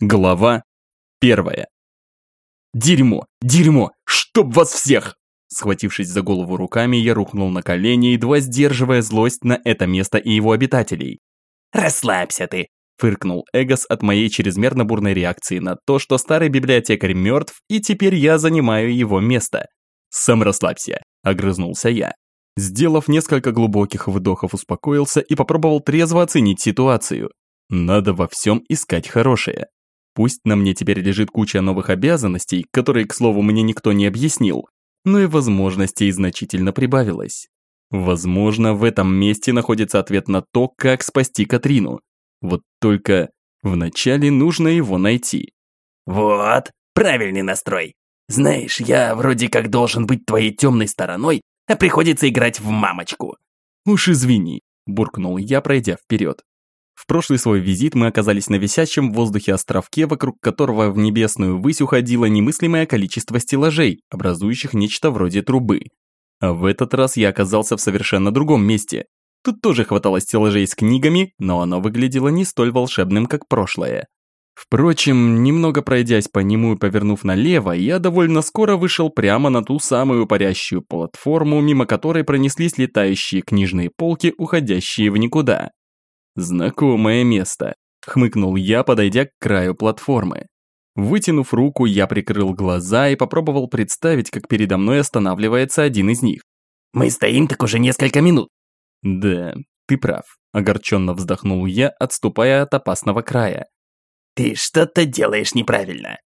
Глава первая. Дерьмо, дерьмо, чтоб вас всех! Схватившись за голову руками, я рухнул на колени, едва сдерживая злость на это место и его обитателей. «Расслабься ты!» – фыркнул Эгос от моей чрезмерно бурной реакции на то, что старый библиотекарь мертв, и теперь я занимаю его место. «Сам расслабься», – огрызнулся я. Сделав несколько глубоких вдохов, успокоился и попробовал трезво оценить ситуацию. Надо во всем искать хорошее. Пусть на мне теперь лежит куча новых обязанностей, которые, к слову, мне никто не объяснил, но и возможностей значительно прибавилось. Возможно, в этом месте находится ответ на то, как спасти Катрину. Вот только вначале нужно его найти. Вот, правильный настрой. Знаешь, я вроде как должен быть твоей темной стороной, а приходится играть в мамочку. Уж извини, буркнул я, пройдя вперед. В прошлый свой визит мы оказались на висящем в воздухе островке, вокруг которого в небесную высь уходило немыслимое количество стеллажей, образующих нечто вроде трубы. А в этот раз я оказался в совершенно другом месте. Тут тоже хватало стеллажей с книгами, но оно выглядело не столь волшебным, как прошлое. Впрочем, немного пройдясь по нему и повернув налево, я довольно скоро вышел прямо на ту самую парящую платформу, мимо которой пронеслись летающие книжные полки, уходящие в никуда. Знакомое место, хмыкнул я, подойдя к краю платформы. Вытянув руку, я прикрыл глаза и попробовал представить, как передо мной останавливается один из них. «Мы стоим так уже несколько минут». «Да, ты прав», – огорченно вздохнул я, отступая от опасного края. «Ты что-то делаешь неправильно».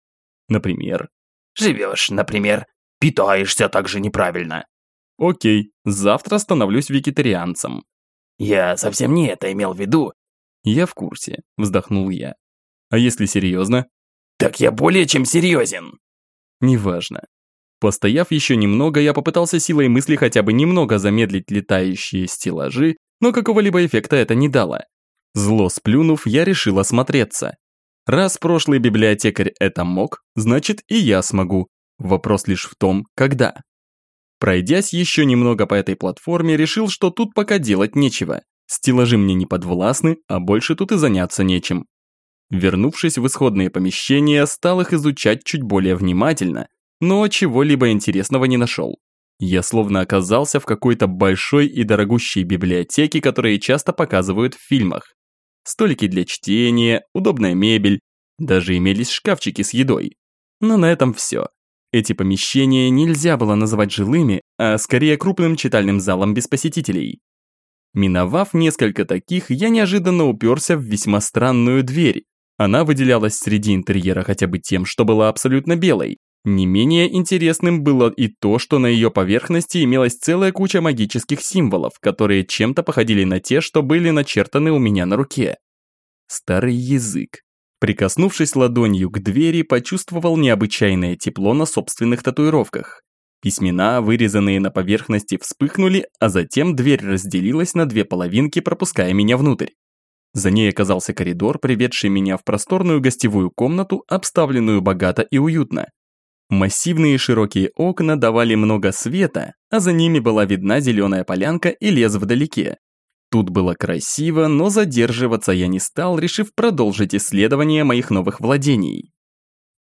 «Например?» «Живешь, например. Питаешься также неправильно». «Окей, завтра становлюсь вегетарианцем. Я совсем не это имел в виду. Я в курсе, вздохнул я. А если серьезно? Так я более чем серьезен. Неважно. Постояв еще немного, я попытался силой мысли хотя бы немного замедлить летающие стеллажи, но какого-либо эффекта это не дало. Зло сплюнув, я решил осмотреться. Раз прошлый библиотекарь это мог, значит и я смогу. Вопрос лишь в том, когда. Пройдясь еще немного по этой платформе, решил, что тут пока делать нечего. Стеллажи мне не подвластны, а больше тут и заняться нечем. Вернувшись в исходные помещения, стал их изучать чуть более внимательно, но чего-либо интересного не нашел. Я словно оказался в какой-то большой и дорогущей библиотеке, которые часто показывают в фильмах. Столики для чтения, удобная мебель, даже имелись шкафчики с едой. Но на этом все. Эти помещения нельзя было называть жилыми, а скорее крупным читальным залом без посетителей. Миновав несколько таких, я неожиданно уперся в весьма странную дверь. Она выделялась среди интерьера хотя бы тем, что была абсолютно белой. Не менее интересным было и то, что на ее поверхности имелась целая куча магических символов, которые чем-то походили на те, что были начертаны у меня на руке. Старый язык. Прикоснувшись ладонью к двери, почувствовал необычайное тепло на собственных татуировках. Письмена, вырезанные на поверхности, вспыхнули, а затем дверь разделилась на две половинки, пропуская меня внутрь. За ней оказался коридор, приведший меня в просторную гостевую комнату, обставленную богато и уютно. Массивные широкие окна давали много света, а за ними была видна зеленая полянка и лес вдалеке, Тут было красиво, но задерживаться я не стал, решив продолжить исследование моих новых владений.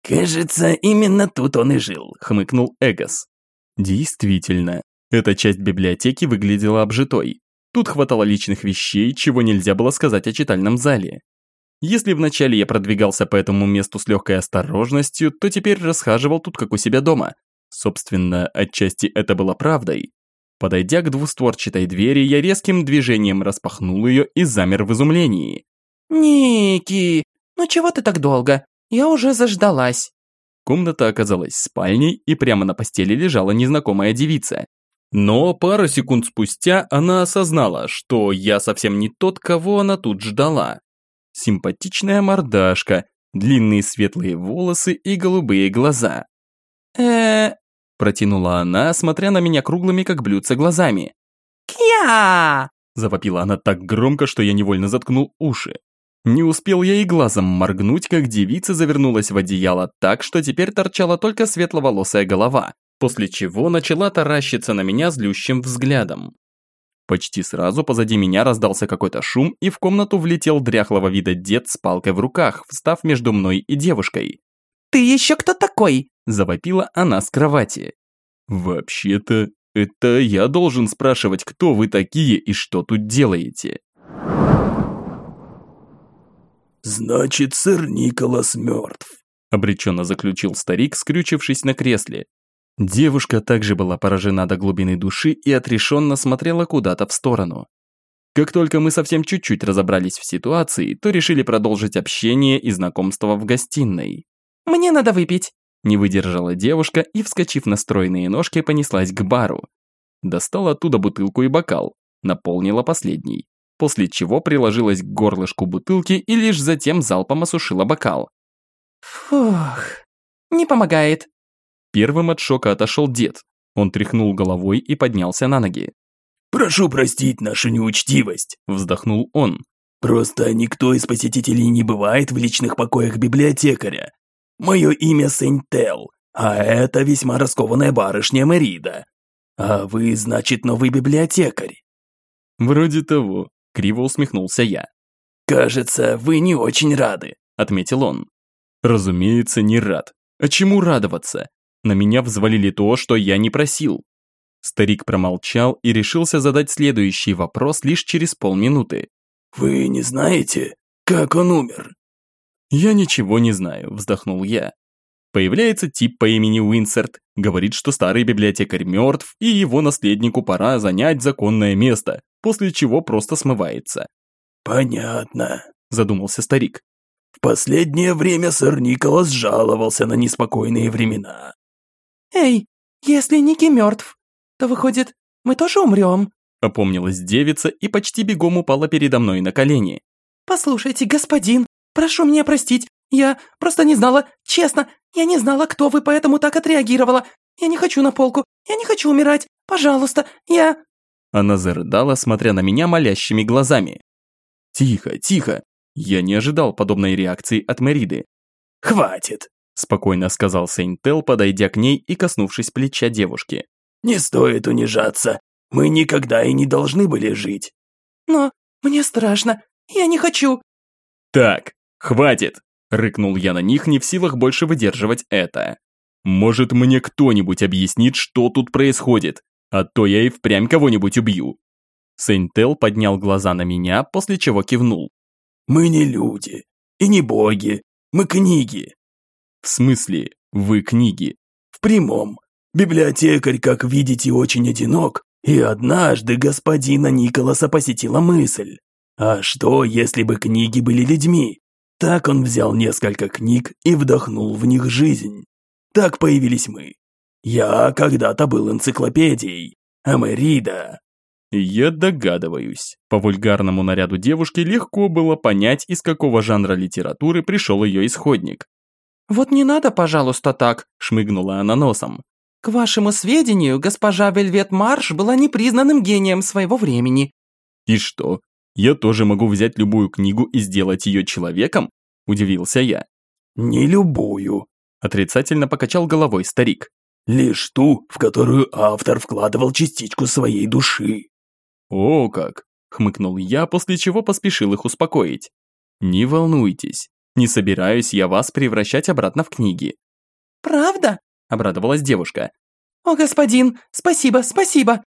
«Кажется, именно тут он и жил», — хмыкнул Эгос. Действительно, эта часть библиотеки выглядела обжитой. Тут хватало личных вещей, чего нельзя было сказать о читальном зале. Если вначале я продвигался по этому месту с легкой осторожностью, то теперь расхаживал тут как у себя дома. Собственно, отчасти это было правдой. Подойдя к двустворчатой двери, я резким движением распахнул ее и замер в изумлении. «Ники, ну чего ты так долго? Я уже заждалась». Комната оказалась спальней, и прямо на постели лежала незнакомая девица. Но пару секунд спустя она осознала, что я совсем не тот, кого она тут ждала. Симпатичная мордашка, длинные светлые волосы и голубые глаза. э Протянула она, смотря на меня круглыми, как блюдца, глазами. «Кья!» Завопила она так громко, что я невольно заткнул уши. Не успел я и глазом моргнуть, как девица завернулась в одеяло так, что теперь торчала только светловолосая голова, после чего начала таращиться на меня злющим взглядом. Почти сразу позади меня раздался какой-то шум, и в комнату влетел дряхлого вида дед с палкой в руках, встав между мной и девушкой. «Ты еще кто такой?» – завопила она с кровати. «Вообще-то, это я должен спрашивать, кто вы такие и что тут делаете?» «Значит, сэр Николас мертв», – обреченно заключил старик, скрючившись на кресле. Девушка также была поражена до глубины души и отрешенно смотрела куда-то в сторону. Как только мы совсем чуть-чуть разобрались в ситуации, то решили продолжить общение и знакомство в гостиной. «Мне надо выпить», – не выдержала девушка и, вскочив на стройные ножки, понеслась к бару. Достала оттуда бутылку и бокал, наполнила последний, после чего приложилась к горлышку бутылки и лишь затем залпом осушила бокал. «Фух, не помогает», Первым от шока отошел дед. Он тряхнул головой и поднялся на ноги. «Прошу простить нашу неучтивость», – вздохнул он. «Просто никто из посетителей не бывает в личных покоях библиотекаря. Мое имя Сентел, а это весьма раскованная барышня Мерида. А вы, значит, новый библиотекарь?» «Вроде того», – криво усмехнулся я. «Кажется, вы не очень рады», – отметил он. «Разумеется, не рад. А чему радоваться? На меня взвалили то, что я не просил. Старик промолчал и решился задать следующий вопрос лишь через полминуты. «Вы не знаете, как он умер?» «Я ничего не знаю», – вздохнул я. Появляется тип по имени Уинсерт, говорит, что старый библиотекарь мертв, и его наследнику пора занять законное место, после чего просто смывается. «Понятно», – задумался старик. «В последнее время сэр Николас жаловался на неспокойные времена. «Эй, если Ники мертв, то выходит, мы тоже умрем?» Опомнилась девица и почти бегом упала передо мной на колени. «Послушайте, господин, прошу меня простить, я просто не знала, честно, я не знала, кто вы, поэтому так отреагировала. Я не хочу на полку, я не хочу умирать, пожалуйста, я...» Она зарыдала, смотря на меня молящими глазами. «Тихо, тихо!» Я не ожидал подобной реакции от Мериды. «Хватит!» спокойно сказал Сейнтел, подойдя к ней и коснувшись плеча девушки. «Не стоит унижаться. Мы никогда и не должны были жить». «Но мне страшно. Я не хочу». «Так, хватит!» – рыкнул я на них, не в силах больше выдерживать это. «Может, мне кто-нибудь объяснит, что тут происходит? А то я и впрямь кого-нибудь убью». Сейнтел поднял глаза на меня, после чего кивнул. «Мы не люди. И не боги. Мы книги. В смысле, вы книги? В прямом. Библиотекарь, как видите, очень одинок, и однажды господина Николаса посетила мысль. А что, если бы книги были людьми? Так он взял несколько книг и вдохнул в них жизнь. Так появились мы. Я когда-то был энциклопедией, а Мэрида... Я догадываюсь. По вульгарному наряду девушки легко было понять, из какого жанра литературы пришел ее исходник. «Вот не надо, пожалуйста, так», – шмыгнула она носом. «К вашему сведению, госпожа Вельвет Марш была непризнанным гением своего времени». «И что, я тоже могу взять любую книгу и сделать ее человеком?» – удивился я. «Не любую», – отрицательно покачал головой старик. «Лишь ту, в которую автор вкладывал частичку своей души». «О как!» – хмыкнул я, после чего поспешил их успокоить. «Не волнуйтесь, не собираюсь я вас превращать обратно в книги». «Правда?» – обрадовалась девушка. «О, господин, спасибо, спасибо!»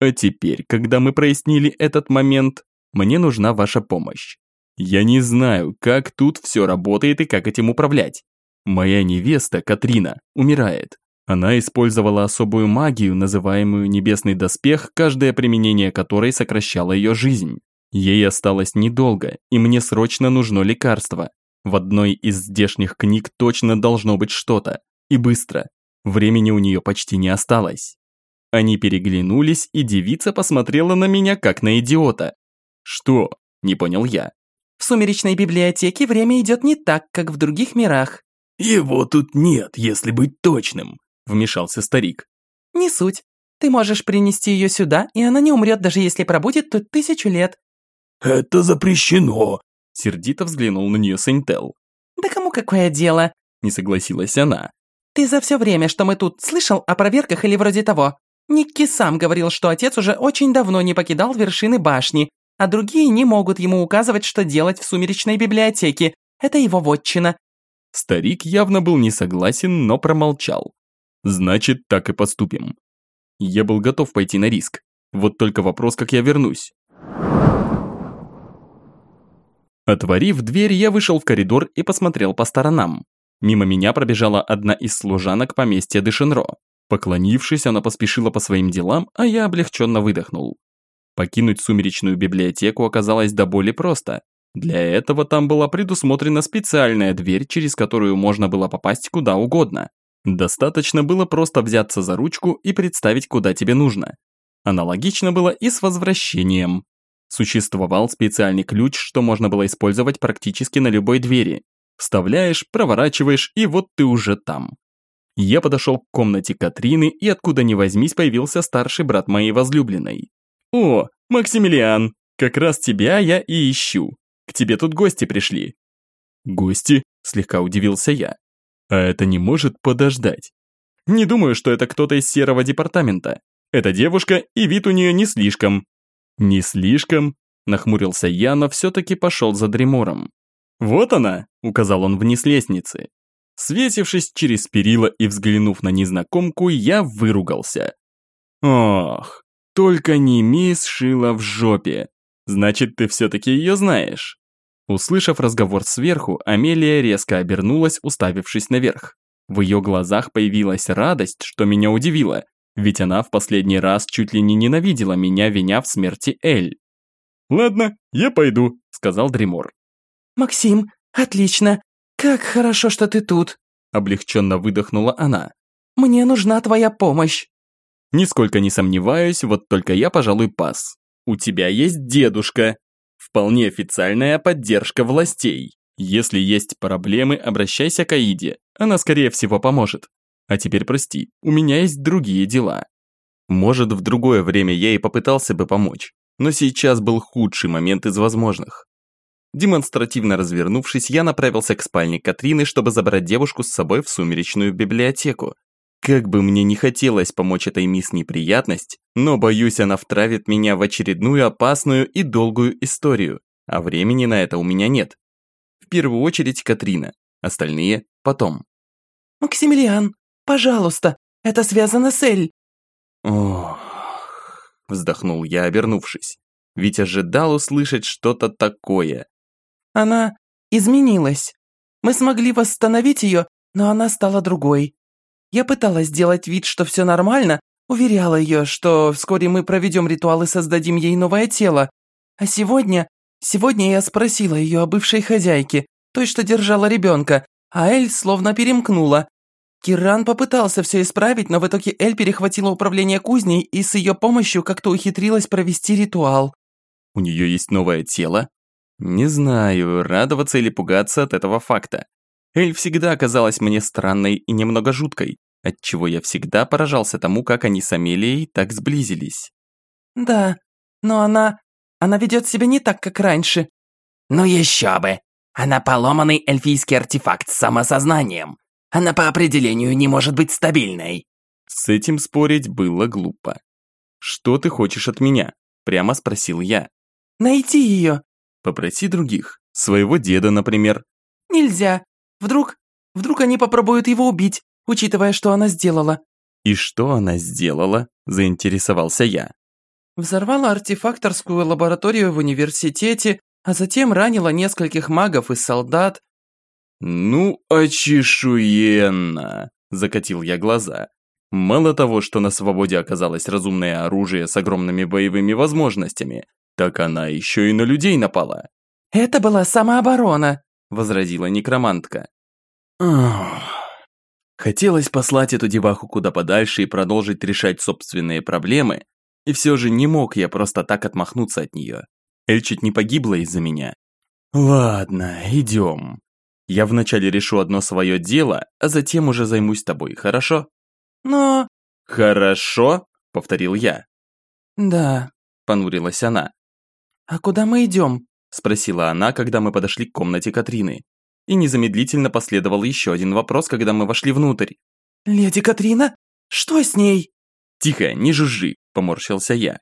А теперь, когда мы прояснили этот момент, мне нужна ваша помощь. Я не знаю, как тут все работает и как этим управлять. Моя невеста, Катрина, умирает. Она использовала особую магию, называемую «небесный доспех», каждое применение которой сокращало ее жизнь. Ей осталось недолго, и мне срочно нужно лекарство. В одной из здешних книг точно должно быть что-то. И быстро. Времени у нее почти не осталось. Они переглянулись, и девица посмотрела на меня как на идиота. «Что?» – не понял я. «В сумеречной библиотеке время идет не так, как в других мирах». «Его тут нет, если быть точным», – вмешался старик. «Не суть. Ты можешь принести ее сюда, и она не умрет, даже если пробудет тут тысячу лет». «Это запрещено», Сердито взглянул на нее Сейнтел. «Да кому какое дело?» Не согласилась она. «Ты за все время, что мы тут, слышал о проверках или вроде того? Никки сам говорил, что отец уже очень давно не покидал вершины башни, а другие не могут ему указывать, что делать в сумеречной библиотеке. Это его вотчина. Старик явно был не согласен, но промолчал. Значит, так и поступим. Я был готов пойти на риск. Вот только вопрос, как я вернусь. Отворив дверь, я вышел в коридор и посмотрел по сторонам. Мимо меня пробежала одна из служанок поместья Дешенро. Поклонившись, она поспешила по своим делам, а я облегченно выдохнул. Покинуть сумеречную библиотеку оказалось до боли просто. Для этого там была предусмотрена специальная дверь, через которую можно было попасть куда угодно. Достаточно было просто взяться за ручку и представить, куда тебе нужно. Аналогично было и с возвращением. Существовал специальный ключ, что можно было использовать практически на любой двери. Вставляешь, проворачиваешь, и вот ты уже там. Я подошел к комнате Катрины, и откуда ни возьмись появился старший брат моей возлюбленной. «О, Максимилиан, как раз тебя я и ищу. К тебе тут гости пришли». «Гости?» – слегка удивился я. «А это не может подождать?» «Не думаю, что это кто-то из серого департамента. Это девушка, и вид у нее не слишком». «Не слишком?» – нахмурился я, но все-таки пошел за Дремором. «Вот она!» – указал он вниз лестницы. Свесившись через перила и взглянув на незнакомку, я выругался. «Ох, только не мисс Шила в жопе. Значит, ты все-таки ее знаешь». Услышав разговор сверху, Амелия резко обернулась, уставившись наверх. В ее глазах появилась радость, что меня удивило, ведь она в последний раз чуть ли не ненавидела меня, виня в смерти Эль. «Ладно, я пойду», – сказал Дремор. «Максим, отлично. «Как хорошо, что ты тут!» – облегченно выдохнула она. «Мне нужна твоя помощь!» Нисколько не сомневаюсь, вот только я, пожалуй, пас. У тебя есть дедушка. Вполне официальная поддержка властей. Если есть проблемы, обращайся к Аиде. Она, скорее всего, поможет. А теперь прости, у меня есть другие дела. Может, в другое время я и попытался бы помочь. Но сейчас был худший момент из возможных. Демонстративно развернувшись, я направился к спальне Катрины, чтобы забрать девушку с собой в сумеречную библиотеку. Как бы мне не хотелось помочь этой мисс неприятность, но боюсь, она втравит меня в очередную опасную и долгую историю, а времени на это у меня нет. В первую очередь Катрина, остальные потом. «Максимилиан, пожалуйста, это связано с Эль». «Ох...» – вздохнул я, обернувшись. Ведь ожидал услышать что-то такое, она изменилась. Мы смогли восстановить ее, но она стала другой. Я пыталась сделать вид, что все нормально, уверяла ее, что вскоре мы проведем ритуал и создадим ей новое тело. А сегодня... Сегодня я спросила ее о бывшей хозяйке, той, что держала ребенка, а Эль словно перемкнула. Киран попытался все исправить, но в итоге Эль перехватила управление кузней и с ее помощью как-то ухитрилась провести ритуал. «У нее есть новое тело?» Не знаю, радоваться или пугаться от этого факта. Эль всегда оказалась мне странной и немного жуткой, отчего я всегда поражался тому, как они с Амелией так сблизились. «Да, но она... она ведет себя не так, как раньше». «Ну еще бы! Она поломанный эльфийский артефакт с самосознанием. Она по определению не может быть стабильной». С этим спорить было глупо. «Что ты хочешь от меня?» – прямо спросил я. «Найти ее», Попроси других. Своего деда, например. Нельзя. Вдруг... Вдруг они попробуют его убить, учитывая, что она сделала. И что она сделала? Заинтересовался я. Взорвала артефакторскую лабораторию в университете, а затем ранила нескольких магов и солдат. «Ну, очешуенно!» – закатил я глаза. Мало того, что на свободе оказалось разумное оружие с огромными боевыми возможностями, так она еще и на людей напала. Это была самооборона, возразила некромантка. Хотелось послать эту деваху куда подальше и продолжить решать собственные проблемы, и все же не мог я просто так отмахнуться от нее. Эль чуть не погибла из-за меня. Ладно, идем. Я вначале решу одно свое дело, а затем уже займусь тобой, хорошо? Но... Хорошо, повторил я. Да, понурилась она. «А куда мы идем?» – спросила она, когда мы подошли к комнате Катрины. И незамедлительно последовал еще один вопрос, когда мы вошли внутрь. «Леди Катрина? Что с ней?» «Тихо, не жужжи», – поморщился я.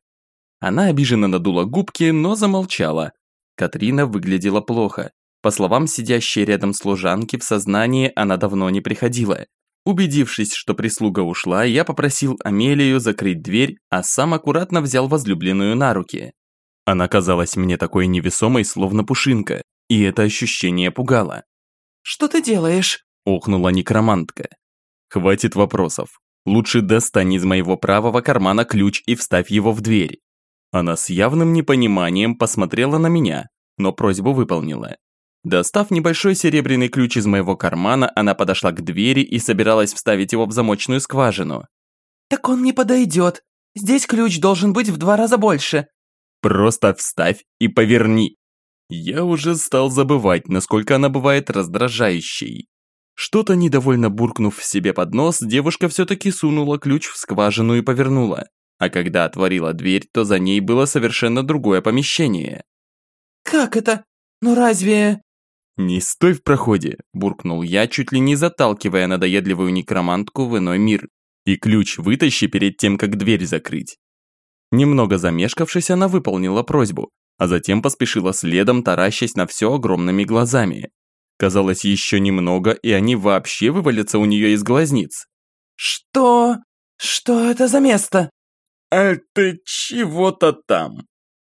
Она обиженно надула губки, но замолчала. Катрина выглядела плохо. По словам сидящей рядом служанки, в сознание она давно не приходила. Убедившись, что прислуга ушла, я попросил Амелию закрыть дверь, а сам аккуратно взял возлюбленную на руки. Она казалась мне такой невесомой, словно пушинка, и это ощущение пугало. «Что ты делаешь?» – охнула некромантка. «Хватит вопросов. Лучше достань из моего правого кармана ключ и вставь его в дверь». Она с явным непониманием посмотрела на меня, но просьбу выполнила. Достав небольшой серебряный ключ из моего кармана, она подошла к двери и собиралась вставить его в замочную скважину. «Так он не подойдет. Здесь ключ должен быть в два раза больше». «Просто вставь и поверни». Я уже стал забывать, насколько она бывает раздражающей. Что-то недовольно буркнув себе под нос, девушка все-таки сунула ключ в скважину и повернула. А когда отворила дверь, то за ней было совершенно другое помещение. «Как это? Ну разве...» «Не стой в проходе!» – буркнул я, чуть ли не заталкивая надоедливую некромантку в иной мир. «И ключ вытащи перед тем, как дверь закрыть». Немного замешкавшись, она выполнила просьбу, а затем поспешила следом, таращась на все огромными глазами. Казалось, еще немного, и они вообще вывалятся у нее из глазниц. «Что? Что это за место?» «Это чего-то там».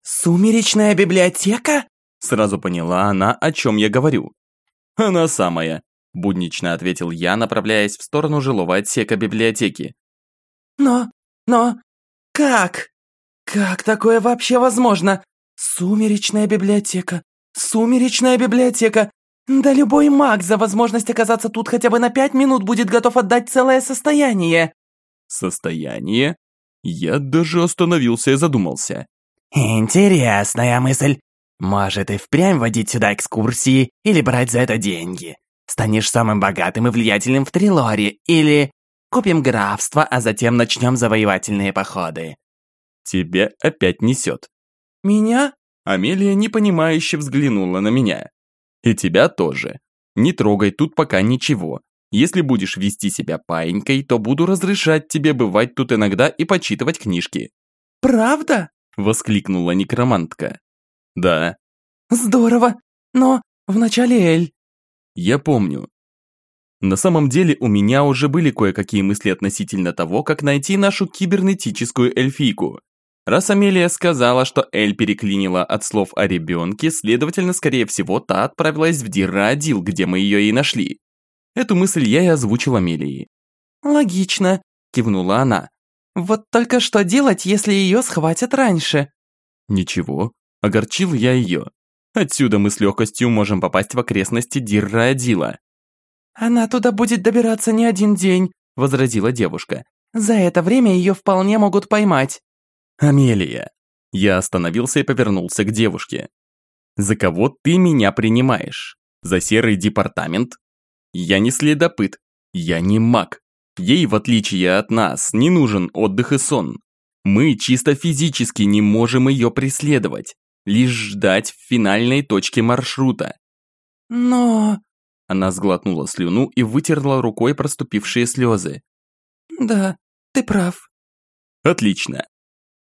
«Сумеречная библиотека?» Сразу поняла она, о чем я говорю. «Она самая», – буднично ответил я, направляясь в сторону жилого отсека библиотеки. «Но, но, как? Как такое вообще возможно? Сумеречная библиотека, сумеречная библиотека. Да любой маг за возможность оказаться тут хотя бы на пять минут будет готов отдать целое состояние». «Состояние?» Я даже остановился и задумался. «Интересная мысль. Может и впрямь водить сюда экскурсии или брать за это деньги. Станешь самым богатым и влиятельным в Трилоре, или купим графство, а затем начнем завоевательные походы. Тебя опять несет. Меня? Амелия непонимающе взглянула на меня. И тебя тоже. Не трогай тут пока ничего. Если будешь вести себя паинькой, то буду разрешать тебе бывать тут иногда и почитывать книжки. Правда? Воскликнула некромантка. Да. Здорово, но вначале Эль. Я помню. На самом деле у меня уже были кое-какие мысли относительно того, как найти нашу кибернетическую эльфийку. Раз Амелия сказала, что Эль переклинила от слов о ребенке, следовательно, скорее всего, та отправилась в Дирраадил, где мы ее и нашли. Эту мысль я и озвучил Амелии. «Логично», – кивнула она. «Вот только что делать, если ее схватят раньше?» «Ничего, Огорчил я ее. Отсюда мы с легкостью можем попасть в окрестности Дирра-Адила. «Она туда будет добираться не один день», – возразила девушка. «За это время ее вполне могут поймать». «Амелия». Я остановился и повернулся к девушке. «За кого ты меня принимаешь? За серый департамент? Я не следопыт. Я не маг. Ей, в отличие от нас, не нужен отдых и сон. Мы чисто физически не можем ее преследовать лишь ждать в финальной точке маршрута. Но... Она сглотнула слюну и вытерла рукой проступившие слезы. Да, ты прав. Отлично.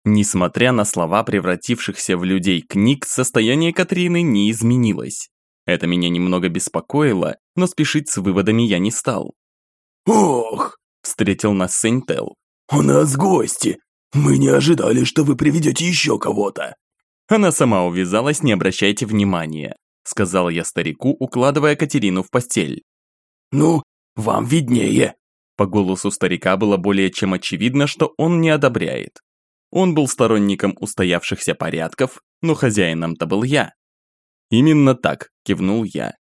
Несмотря на слова превратившихся в людей книг, состояние Катрины не изменилось. Это меня немного беспокоило, но спешить с выводами я не стал. «Ох!» – встретил нас Сейнтел. «У нас гости. Мы не ожидали, что вы приведете еще кого-то». Она сама увязалась, не обращайте внимания», сказал я старику, укладывая Катерину в постель. «Ну, вам виднее». По голосу старика было более чем очевидно, что он не одобряет. Он был сторонником устоявшихся порядков, но хозяином-то был я. «Именно так», – кивнул я.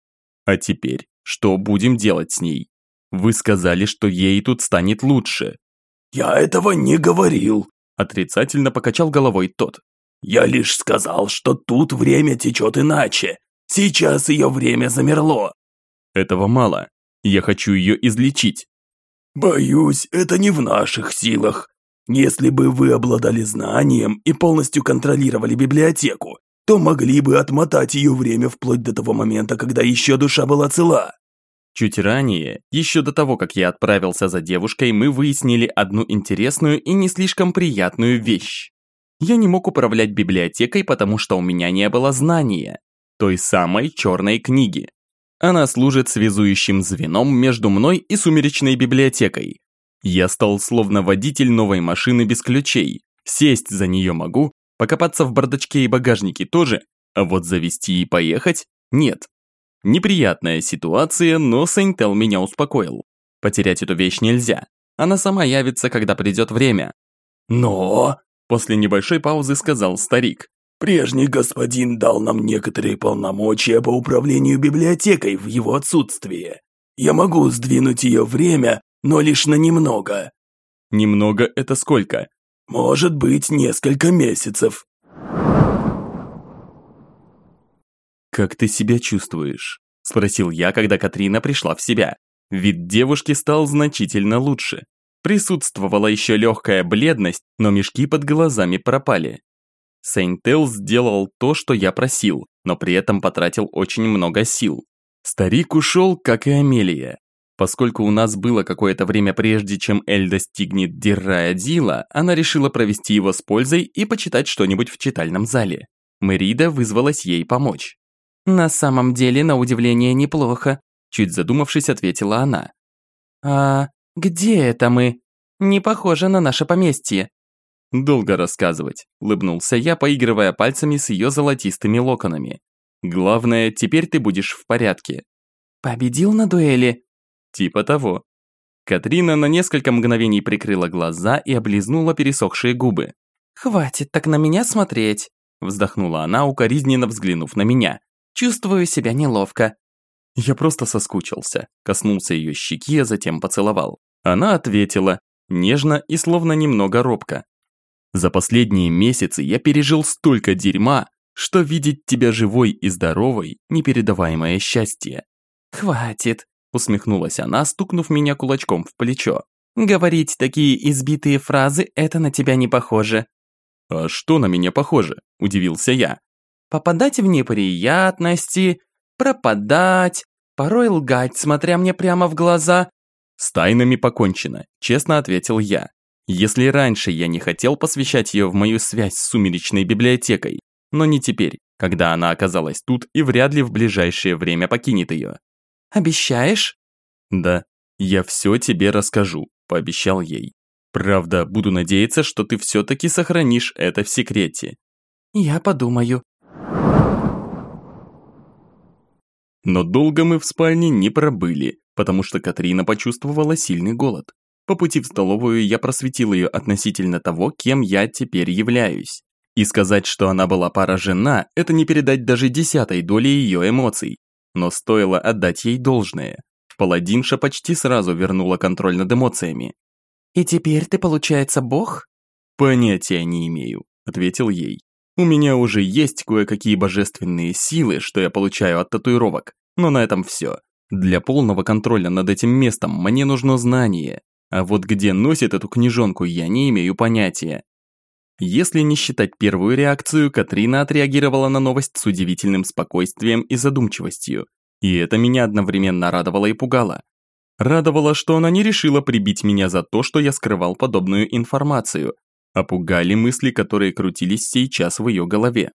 «А теперь, что будем делать с ней? Вы сказали, что ей тут станет лучше». «Я этого не говорил», – отрицательно покачал головой тот. Я лишь сказал, что тут время течет иначе. Сейчас ее время замерло. Этого мало. Я хочу ее излечить. Боюсь, это не в наших силах. Если бы вы обладали знанием и полностью контролировали библиотеку, то могли бы отмотать ее время вплоть до того момента, когда еще душа была цела. Чуть ранее, еще до того, как я отправился за девушкой, мы выяснили одну интересную и не слишком приятную вещь. Я не мог управлять библиотекой, потому что у меня не было знания. Той самой черной книги. Она служит связующим звеном между мной и сумеречной библиотекой. Я стал словно водитель новой машины без ключей. Сесть за нее могу, покопаться в бардачке и багажнике тоже, а вот завести и поехать – нет. Неприятная ситуация, но Сейнтел меня успокоил. Потерять эту вещь нельзя. Она сама явится, когда придет время. Но, после небольшой паузы сказал старик. Прежний господин дал нам некоторые полномочия по управлению библиотекой в его отсутствие. Я могу сдвинуть ее время, но лишь на немного. Немного это сколько? Может быть, несколько месяцев. «Как ты себя чувствуешь?» – спросил я, когда Катрина пришла в себя. Вид девушки стал значительно лучше. Присутствовала еще легкая бледность, но мешки под глазами пропали. Сейнтел сделал то, что я просил, но при этом потратил очень много сил. Старик ушел, как и Амелия. Поскольку у нас было какое-то время прежде, чем Эль достигнет Диррая Дила, она решила провести его с пользой и почитать что-нибудь в читальном зале. Мерида вызвалась ей помочь. «На самом деле, на удивление, неплохо», чуть задумавшись, ответила она. «А где это мы? Не похоже на наше поместье». «Долго рассказывать», – улыбнулся я, поигрывая пальцами с ее золотистыми локонами. «Главное, теперь ты будешь в порядке». «Победил на дуэли?» «Типа того». Катрина на несколько мгновений прикрыла глаза и облизнула пересохшие губы. «Хватит так на меня смотреть», – вздохнула она, укоризненно взглянув на меня. Чувствую себя неловко». Я просто соскучился, коснулся ее щеки, а затем поцеловал. Она ответила, нежно и словно немного робко. «За последние месяцы я пережил столько дерьма, что видеть тебя живой и здоровой – непередаваемое счастье». «Хватит», – усмехнулась она, стукнув меня кулачком в плечо. «Говорить такие избитые фразы – это на тебя не похоже». «А что на меня похоже?» – удивился я попадать в неприятности, пропадать, порой лгать, смотря мне прямо в глаза. С тайнами покончено, честно ответил я. Если раньше я не хотел посвящать ее в мою связь с сумеречной библиотекой, но не теперь, когда она оказалась тут и вряд ли в ближайшее время покинет ее. Обещаешь? Да, я все тебе расскажу, пообещал ей. Правда, буду надеяться, что ты все-таки сохранишь это в секрете. Я подумаю, Но долго мы в спальне не пробыли, потому что Катрина почувствовала сильный голод. По пути в столовую я просветил ее относительно того, кем я теперь являюсь. И сказать, что она была поражена, это не передать даже десятой доли ее эмоций. Но стоило отдать ей должное. Паладинша почти сразу вернула контроль над эмоциями. «И теперь ты, получается, бог?» «Понятия не имею», – ответил ей. У меня уже есть кое-какие божественные силы, что я получаю от татуировок, но на этом все. Для полного контроля над этим местом мне нужно знание, а вот где носит эту книжонку я не имею понятия. Если не считать первую реакцию, Катрина отреагировала на новость с удивительным спокойствием и задумчивостью, и это меня одновременно радовало и пугало. Радовало, что она не решила прибить меня за то, что я скрывал подобную информацию, Опугали мысли, которые крутились сейчас в ее голове.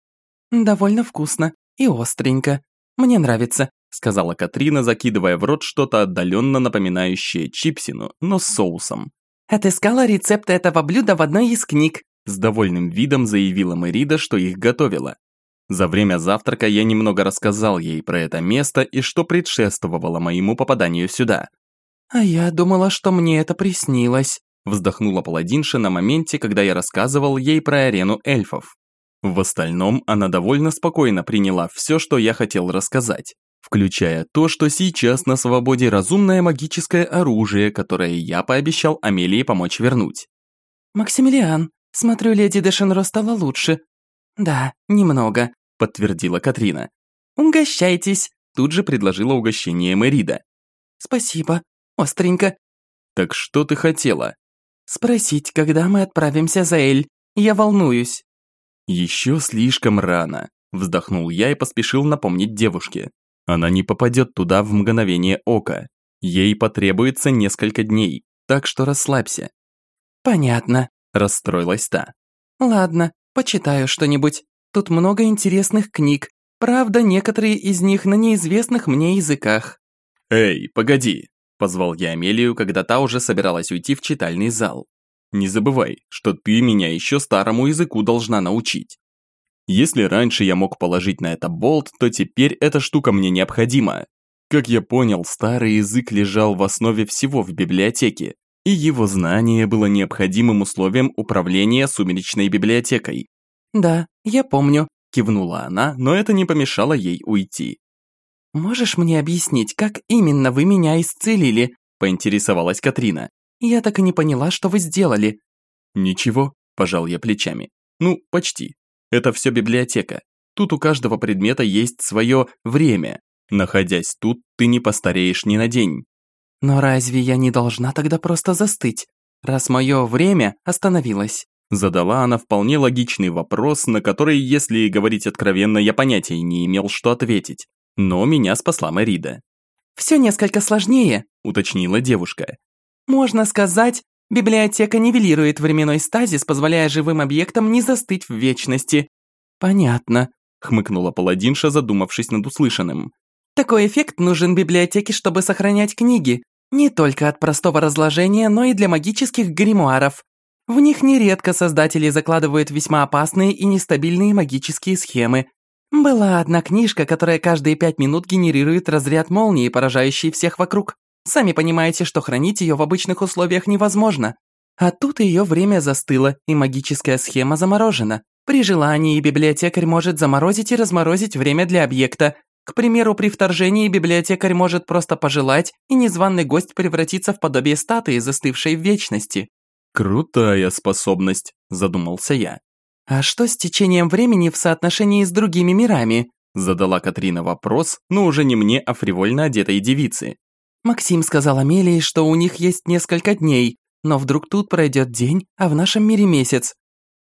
«Довольно вкусно и остренько. Мне нравится», сказала Катрина, закидывая в рот что-то отдаленно напоминающее чипсину, но с соусом. «Отыскала рецепт этого блюда в одной из книг», с довольным видом заявила Мэрида, что их готовила. За время завтрака я немного рассказал ей про это место и что предшествовало моему попаданию сюда. «А я думала, что мне это приснилось», Вздохнула паладинша на моменте, когда я рассказывал ей про арену эльфов. В остальном она довольно спокойно приняла все, что я хотел рассказать, включая то, что сейчас на свободе разумное магическое оружие, которое я пообещал Амелии помочь вернуть. «Максимилиан, смотрю, леди Дешенро стала лучше». «Да, немного», – подтвердила Катрина. «Угощайтесь», – тут же предложила угощение Мерида. «Спасибо, остренько». «Так что ты хотела?» Спросить, когда мы отправимся за Эль. Я волнуюсь». «Еще слишком рано», – вздохнул я и поспешил напомнить девушке. Она не попадет туда в мгновение ока. Ей потребуется несколько дней, так что расслабься. Понятно, Расстроилась та. ладно, почитаю что-нибудь. Тут много интересных книг. Правда, некоторые из них на неизвестных мне языках. «Эй, погоди!» – позвал я Амелию, когда та уже собиралась уйти в читальный зал. «Не забывай, что ты меня еще старому языку должна научить. Если раньше я мог положить на это болт, то теперь эта штука мне необходима. Как я понял, старый язык лежал в основе всего в библиотеке, и его знание было необходимым условием управления сумеречной библиотекой. Да, я помню. Кивнула она, но это не помешало ей уйти. Можешь мне объяснить, как именно вы меня исцелили? Поинтересовалась Катрина. Я так и не поняла, что вы сделали. Ничего, пожал я плечами. Ну, почти. Это все библиотека. Тут у каждого предмета есть свое время. Находясь тут, ты не постареешь ни на день. Но разве я не должна тогда просто застыть, раз мое время остановилось? Задала она вполне логичный вопрос, на который, если говорить откровенно, я понятия не имел, что ответить. Но меня спасла Марида. Все несколько сложнее, Уточнила девушка. Можно сказать, библиотека нивелирует временной стазис, позволяя живым объектам не застыть в вечности. Понятно, Хмыкнула паладинша, задумавшись над услышанным. Такой эффект нужен библиотеке, чтобы сохранять книги. Не только от простого разложения, но и для магических гримуаров. В них нередко создатели закладывают весьма опасные и нестабильные магические схемы. Была одна книжка, которая каждые пять минут генерирует разряд молнии, поражающий всех вокруг. Сами понимаете, что хранить ее в обычных условиях невозможно. А тут ее время застыло, и магическая схема заморожена. При желании библиотекарь может заморозить и разморозить время для объекта. К примеру, при вторжении библиотекарь может просто пожелать, и незваный гость превратится в подобие статуи, застывшей в вечности. «Крутая способность», – задумался я. А что с течением времени в соотношении с другими мирами? Задала Катрина вопрос, но уже не мне, а фривольно одетой девице. Максим сказал Амелии, что у них есть несколько дней, но вдруг тут пройдет день, а в нашем мире месяц.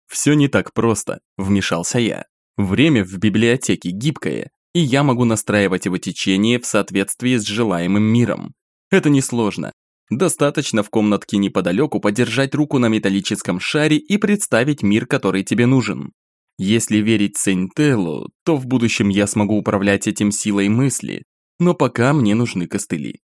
«Все не так просто», – вмешался я. «Время в библиотеке гибкое, и я могу настраивать его течение в соответствии с желаемым миром. Это несложно. Достаточно в комнатке неподалеку подержать руку на металлическом шаре и представить мир, который тебе нужен. Если верить Сентеллу, то в будущем я смогу управлять этим силой мысли, но пока мне нужны костыли.